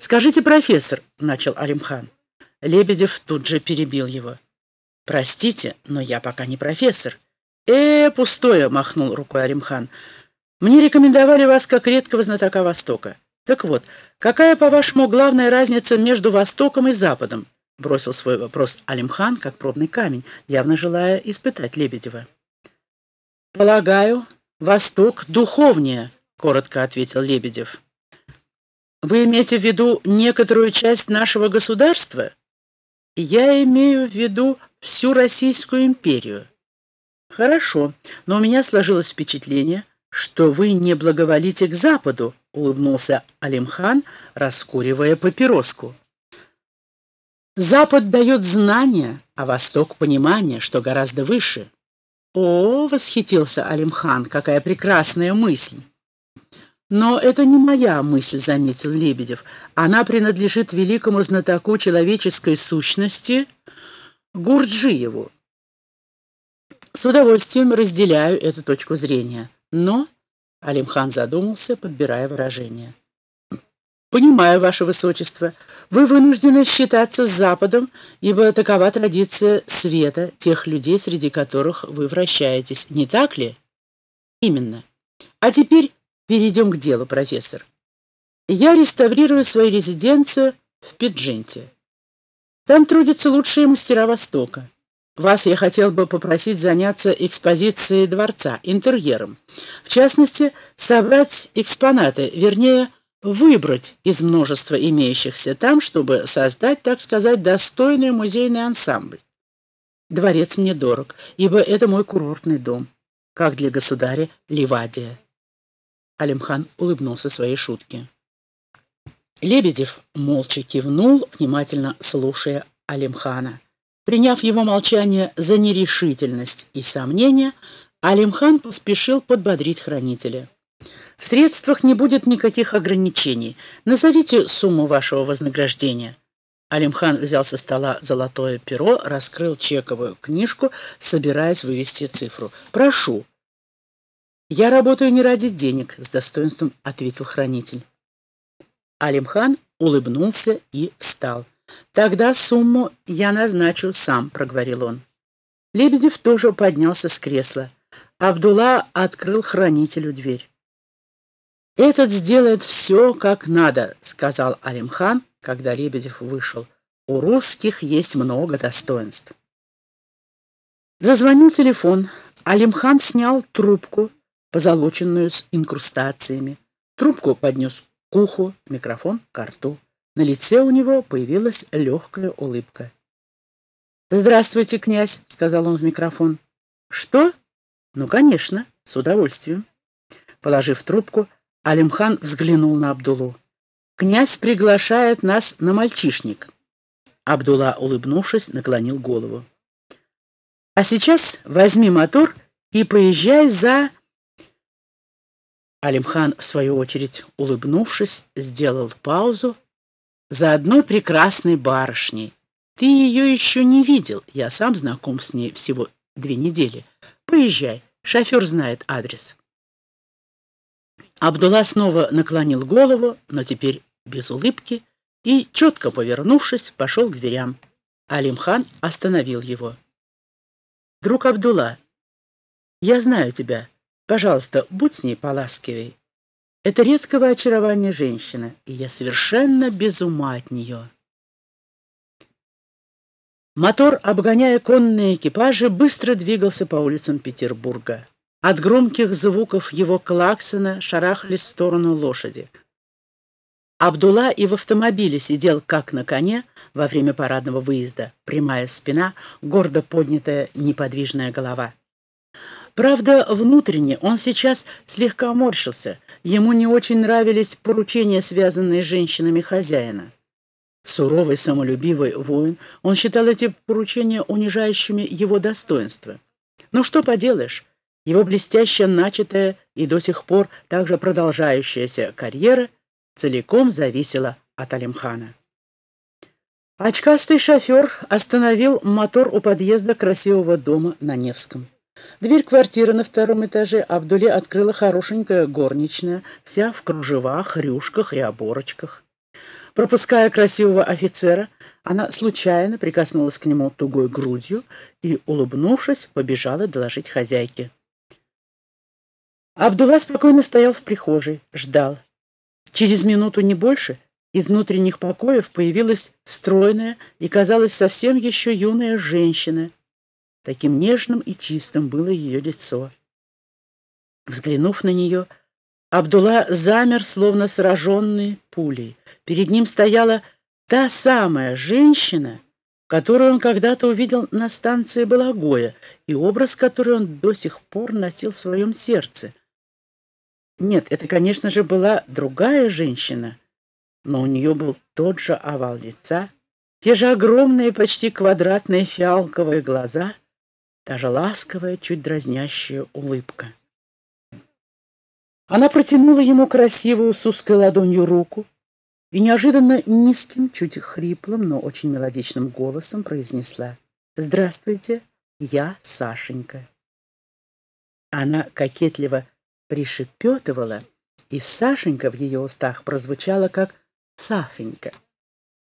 «Скажите, профессор», — начал Алимхан. Лебедев тут же перебил его. «Простите, но я пока не профессор». «Э, пустое!» — махнул рукой Алимхан. «Мне рекомендовали вас как редкого знатока Востока. Так вот, какая, по-вашему, главная разница между Востоком и Западом?» — бросил свой вопрос Алимхан, как пробный камень, явно желая испытать Лебедева. «Полагаю, Восток духовнее», — коротко ответил Лебедев. «Вы имеете в виду некоторую часть нашего государства?» «Я имею в виду всю Российскую империю». «Хорошо, но у меня сложилось впечатление, что вы не благоволите к Западу», — улыбнулся Алимхан, раскуривая папироску. «Запад дает знания, а Восток — понимание, что гораздо выше». «О!» — восхитился Алимхан, какая прекрасная мысль! «Но это не моя мысль», — заметил Лебедев. «Она принадлежит великому знатоку человеческой сущности Гурджиеву. С удовольствием разделяю эту точку зрения. Но...» — Алимхан задумался, подбирая выражение. «Понимаю, Ваше Высочество, вы вынуждены считаться с Западом, ибо такова традиция света, тех людей, среди которых вы вращаетесь, не так ли?» «Именно. А теперь перейдем к делу, профессор. Я реставрирую свою резиденцию в Пидженте. Там трудятся лучшие мастера Востока. Вас я хотел бы попросить заняться экспозицией дворца, интерьером. В частности, собрать экспонаты, вернее, выбрать из множества имеющихся там, чтобы создать, так сказать, достойный музейный ансамбль. Дворец мне дорог, ибо это мой курортный дом, как для государя Ливадия. Алимхан улыбнулся своей шутке. Лебедев молча кивнул, внимательно слушая Алимхана. Приняв его молчание за нерешительность и сомнение, Алимхан поспешил подбодрить хранителя. «В средствах не будет никаких ограничений. Назовите сумму вашего вознаграждения». Алимхан взял со стола золотое перо, раскрыл чековую книжку, собираясь вывести цифру. «Прошу». «Я работаю не ради денег», — с достоинством ответил хранитель. Алимхан улыбнулся и встал. «Тогда сумму я назначу сам», — проговорил он. Лебедев тоже поднялся с кресла. Абдулла открыл хранителю дверь. «Этот сделает все, как надо», — сказал Алимхан, когда Лебедев вышел. «У русских есть много достоинств». Зазвонил телефон. Алимхан снял трубку, позолоченную с инкрустациями. Трубку поднес к уху, микрофон к рту. На лице у него появилась легкая улыбка. «Здравствуйте, князь», — сказал он в микрофон. «Что? Ну, конечно, с удовольствием». Положив трубку, Алимхан взглянул на Абдулу. «Князь приглашает нас на мальчишник». Абдулла, улыбнувшись, наклонил голову. «А сейчас возьми мотор и поезжай за...» Алимхан, в свою очередь, улыбнувшись, сделал паузу, за одной прекрасной барышней. Ты ее еще не видел, я сам знаком с ней всего две недели. Поезжай, шофер знает адрес. Абдулла снова наклонил голову, но теперь без улыбки, и, четко повернувшись, пошел к дверям. Алимхан остановил его. «Друг Абдулла, я знаю тебя. Пожалуйста, будь с ней поласкивей. Это редкого очарования женщина, и я совершенно без ума от нее. Мотор, обгоняя конные экипажи, быстро двигался по улицам Петербурга. От громких звуков его клаксона шарахались в сторону лошади. Абдулла и в автомобиле сидел как на коне во время парадного выезда, прямая спина, гордо поднятая неподвижная голова. Правда, внутренне он сейчас слегка морщился, ему не очень нравились поручения, связанные с женщинами хозяина. Суровый, самолюбивый воин, он считал эти поручения унижающими его достоинство. Ну что поделаешь, его блестяще начатая и до сих пор также продолжающаяся карьера целиком зависела от Алимхана. Очкастый шофер остановил мотор у подъезда красивого дома на Невском. Дверь квартиры на втором этаже Абдуле открыла хорошенькая горничная, вся в кружевах, рюшках и оборочках. Пропуская красивого офицера, она случайно прикоснулась к нему тугой грудью и, улыбнувшись, побежала доложить хозяйке. Абдулла спокойно стоял в прихожей, ждал. Через минуту, не больше, из внутренних покоев появилась стройная и, казалось, совсем еще юная женщина. Таким нежным и чистым было ее лицо. Взглянув на нее, Абдулла замер, словно сраженный пулей. Перед ним стояла та самая женщина, которую он когда-то увидел на станции Балагоя, и образ который он до сих пор носил в своем сердце. Нет, это, конечно же, была другая женщина, но у нее был тот же овал лица, те же огромные, почти квадратные фиалковые глаза, та же ласковая, чуть дразнящая улыбка. Она протянула ему красивую с узкой ладонью руку и неожиданно низким, чуть хриплым, но очень мелодичным голосом произнесла «Здравствуйте, я Сашенька». Она кокетливо пришепетывала, и Сашенька в ее устах прозвучала как Сафенька.